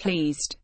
pleased.